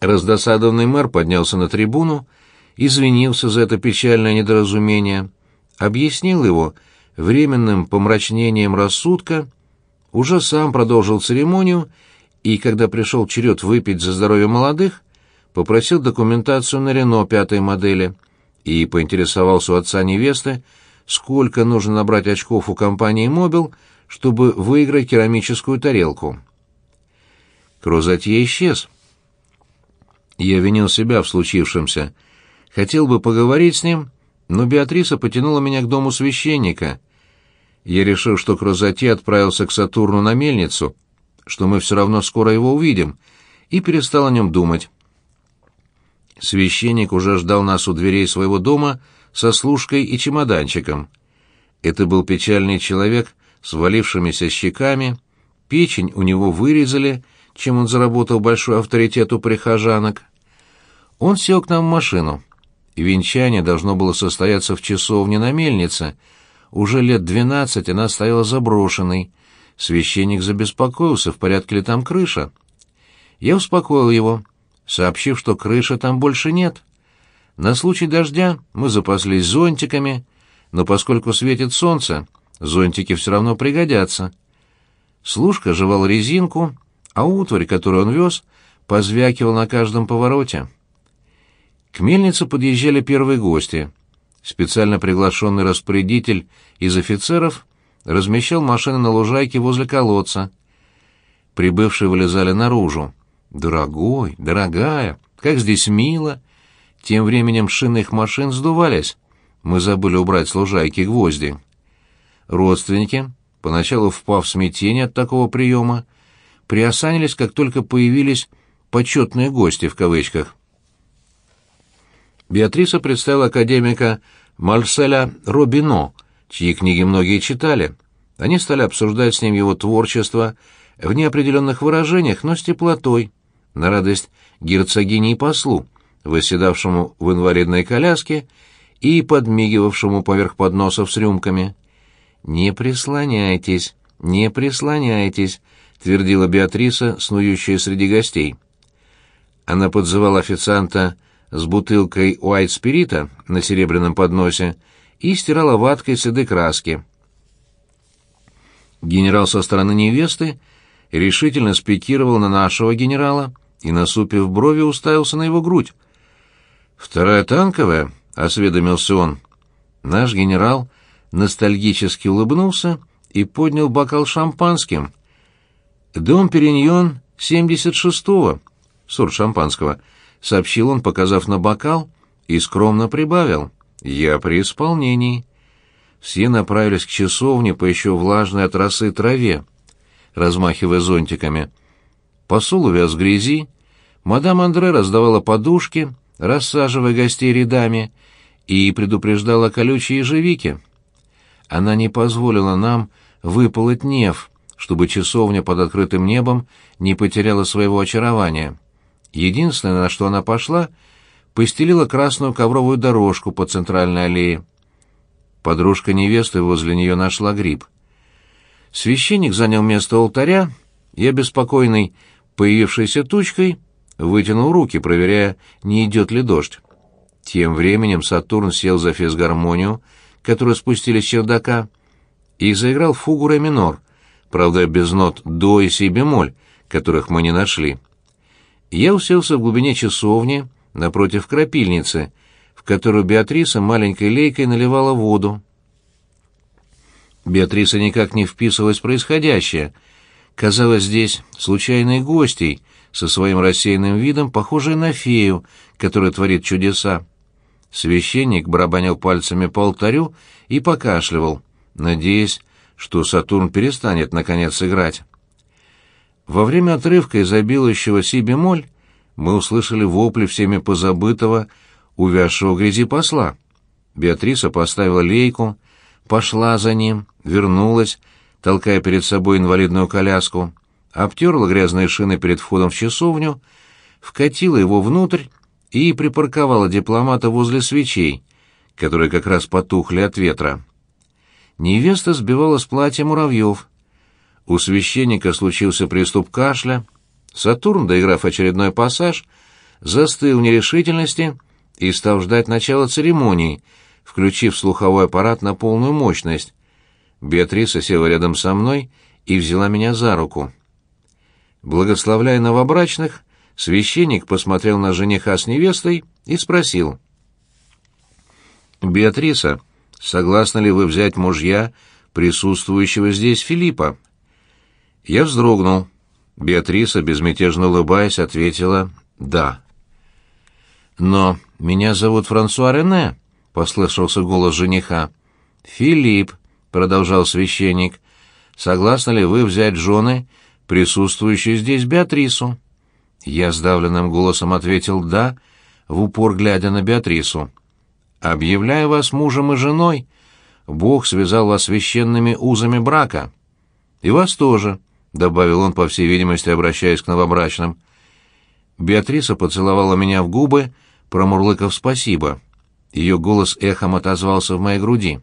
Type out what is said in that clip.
Раздосадованный мэр поднялся на трибуну, извинился за это печальное недоразумение, объяснил его временным помрачнением рассудка, уже сам продолжил церемонию и, когда пришел черед выпить за здоровье молодых, попросил документацию на Рено пятой модели и поинтересовался у отца невесты, сколько нужно набрать очков у компании «Мобил», чтобы выиграть керамическую тарелку. Крузатье исчез. Я винил себя в случившемся. Хотел бы поговорить с ним, но Беатриса потянула меня к дому священника. Я решил, что Крузатье отправился к Сатурну на мельницу, что мы все равно скоро его увидим, и перестал о нем думать. Священник уже ждал нас у дверей своего дома со служкой и чемоданчиком. Это был печальный человек с валившимися щеками, печень у него вырезали, чем он заработал большой авторитет у прихожанок. Он сел к нам в машину. Венчание должно было состояться в часовне на мельнице. Уже лет двенадцать она стояла заброшенной. Священник забеспокоился, в порядке ли там крыша. Я успокоил его, сообщив, что крыши там больше нет. На случай дождя мы запаслись зонтиками, но поскольку светит солнце, зонтики все равно пригодятся. Служка жевал резинку, а утварь, которую он вез, позвякивал на каждом повороте. К мельнице подъезжали первые гости. Специально приглашенный распорядитель из офицеров размещал машины на лужайке возле колодца. Прибывшие вылезали наружу. «Дорогой, дорогая, как здесь мило!» Тем временем шины их машин сдувались. Мы забыли убрать с лужайки гвозди. Родственники, поначалу впав в смятение от такого приема, приосанились, как только появились «почетные гости» в кавычках. Беатриса представила академика Марселя Робино, чьи книги многие читали. Они стали обсуждать с ним его творчество в неопределенных выражениях, но с теплотой, на радость герцогини и послу, восседавшему в инвалидной коляске и подмигивавшему поверх подносов с рюмками. «Не прислоняйтесь, не прислоняйтесь», — твердила Беатриса, снующая среди гостей. Она подзывала официанта с бутылкой уайт-спирита на серебряном подносе и стирала ваткой следы краски. Генерал со стороны невесты решительно спикировал на нашего генерала и, насупив брови, уставился на его грудь. «Вторая танковая?» — осведомился он. Наш генерал ностальгически улыбнулся и поднял бокал шампанским. «Дом Периньон 76-го, сорт шампанского», — сообщил он, показав на бокал, и скромно прибавил. «Я при исполнении». Все направились к часовне по еще влажной от росы траве, размахивая зонтиками. Посол увяз в грязи, мадам Андре раздавала подушки — рассаживая гостей рядами, и предупреждала колючие ежевики. Она не позволила нам выполоть неф, чтобы часовня под открытым небом не потеряла своего очарования. Единственное, на что она пошла, постелила красную ковровую дорожку по центральной аллее. Подружка невесты возле нее нашла гриб. Священник занял место алтаря, и, обеспокоенный появившейся тучкой, вытянул руки, проверяя, не идет ли дождь. Тем временем Сатурн сел за физгармонию, которую спустили с чердака, и заиграл фугу ре минор, правда, без нот до и си бемоль, которых мы не нашли. Я уселся в глубине часовни, напротив крапильницы, в которую Беатриса маленькой лейкой наливала воду. Беатриса никак не вписывалась в происходящее. Казалось, здесь случайной гостей — со своим рассеянным видом, похожей на фею, которая творит чудеса. Священник барабанил пальцами по алтарю и покашливал, надеясь, что Сатурн перестанет, наконец, играть. Во время отрывка изобилующего си бемоль мы услышали вопли всеми позабытого, увязшего грязи посла. Беатриса поставила лейку, пошла за ним, вернулась, толкая перед собой инвалидную коляску — обтерла грязные шины перед входом в часовню, вкатила его внутрь и припарковала дипломата возле свечей, которые как раз потухли от ветра. Невеста сбивала с платья муравьев. У священника случился приступ кашля. Сатурн, доиграв очередной пассаж, застыл в нерешительности и стал ждать начала церемонии, включив слуховой аппарат на полную мощность. Беатриса села рядом со мной и взяла меня за руку. Благословляя новобрачных, священник посмотрел на жениха с невестой и спросил. «Беатриса, согласны ли вы взять мужья присутствующего здесь Филиппа?» Я вздрогнул. Беатриса, безмятежно улыбаясь, ответила «да». «Но меня зовут Франсуа Рене», — послышался голос жениха. «Филипп», — продолжал священник, — «согласны ли вы взять жены присутствующую здесь Беатрису?» Я сдавленным голосом ответил «да», в упор глядя на Беатрису. «Объявляю вас мужем и женой. Бог связал вас священными узами брака. И вас тоже», — добавил он, по всей видимости, обращаясь к новобрачным. Беатриса поцеловала меня в губы, промурлыкав «спасибо». Ее голос эхом отозвался в моей груди.